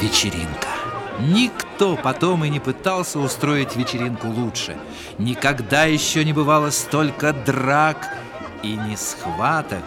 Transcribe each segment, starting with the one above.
вечеринка. Никто потом и не пытался устроить вечеринку лучше. Никогда еще не бывало столько драк и не схваток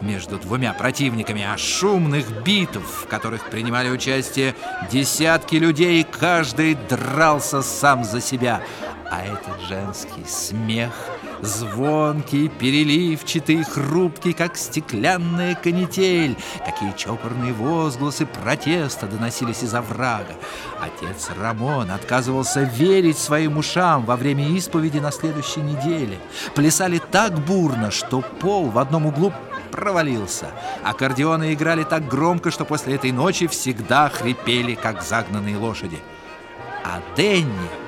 между двумя противниками, а шумных битв, в которых принимали участие десятки людей, каждый дрался сам за себя. А этот женский смех – Звонкий, переливчатый, хрупкий, как стеклянная канитель. Какие чопорные возгласы протеста доносились из оврага. Отец Рамон отказывался верить своим ушам во время исповеди на следующей неделе. Плясали так бурно, что пол в одном углу провалился. Аккордеоны играли так громко, что после этой ночи всегда хрипели, как загнанные лошади. А Денни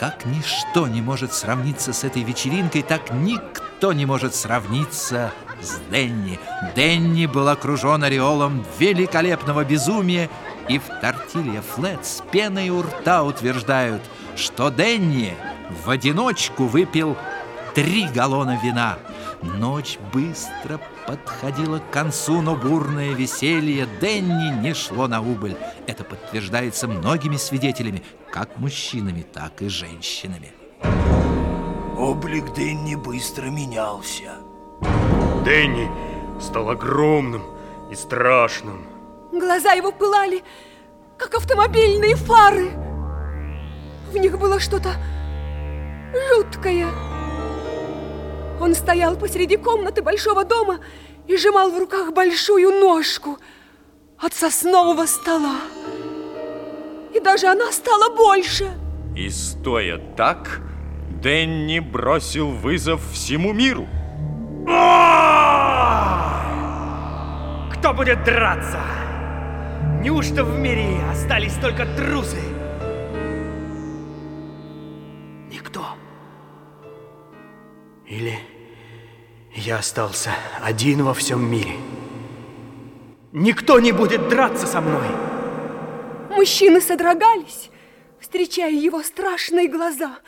как ничто не может сравниться с этой вечеринкой, так никто не может сравниться с Денни. Денни был окружен ореолом великолепного безумия, и в тортилье Флет с пеной у рта утверждают, что Денни в одиночку выпил три галлона вина – Ночь быстро подходила к концу, но бурное веселье Денни не шло на убыль. Это подтверждается многими свидетелями, как мужчинами, так и женщинами. Облик Денни быстро менялся. Денни стал огромным и страшным. Глаза его пылали, как автомобильные фары. В них было что-то жуткое. Он стоял посреди комнаты большого дома и сжимал в руках большую ножку от соснового стола. И даже она стала больше. И стоя так, Дэнни бросил вызов всему миру. Кто будет драться? Неужто в мире остались только трусы? Никто. Или я остался один во всем мире. Никто не будет драться со мной. Мужчины содрогались, встречая его страшные глаза,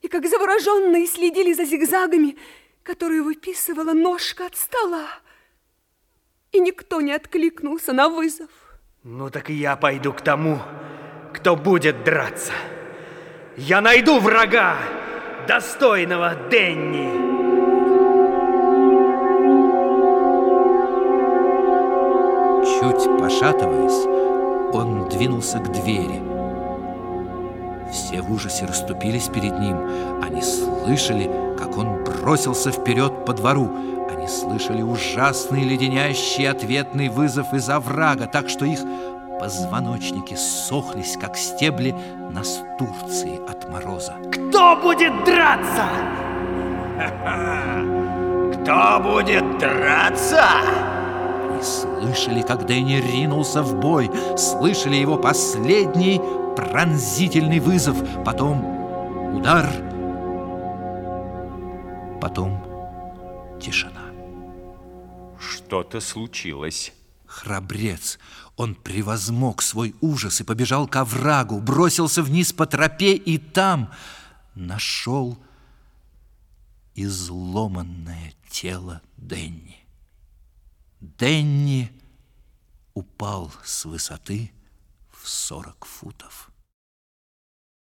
и как завороженные следили за зигзагами, которые выписывала ножка от стола. И никто не откликнулся на вызов. Ну так и я пойду к тому, кто будет драться. Я найду врага, достойного Денни. Чуть пошатываясь, он двинулся к двери. Все в ужасе расступились перед ним. Они слышали, как он бросился вперед по двору. Они слышали ужасный леденящий ответный вызов из оврага, так что их позвоночники сохлись, как стебли настурции от мороза. Кто будет драться? Кто будет драться? Слышали, как Дэнни ринулся в бой, слышали его последний пронзительный вызов, потом удар, потом тишина. Что-то случилось. Храбрец, он превозмог свой ужас и побежал к оврагу, бросился вниз по тропе и там нашел изломанное тело Денни. Денни упал с высоты в 40 футов.